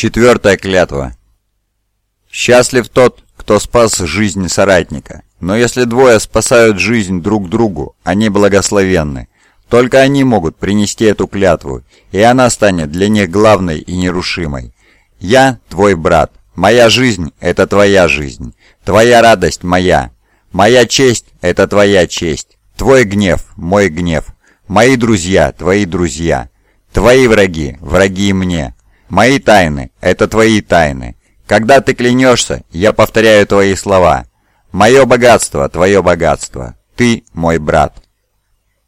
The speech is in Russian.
Четвертая клятва. Счастлив тот, кто спас жизнь соратника. Но если двое спасают жизнь друг другу, они благословенны. Только они могут принести эту клятву, и она станет для них главной и нерушимой. «Я твой брат. Моя жизнь – это твоя жизнь. Твоя радость – моя. Моя честь – это твоя честь. Твой гнев – мой гнев. Мои друзья – твои друзья. Твои враги – враги мне. Мои тайны – это твои тайны. Когда ты клянешься, я повторяю твои слова. Мое богатство – твое богатство. Ты мой брат.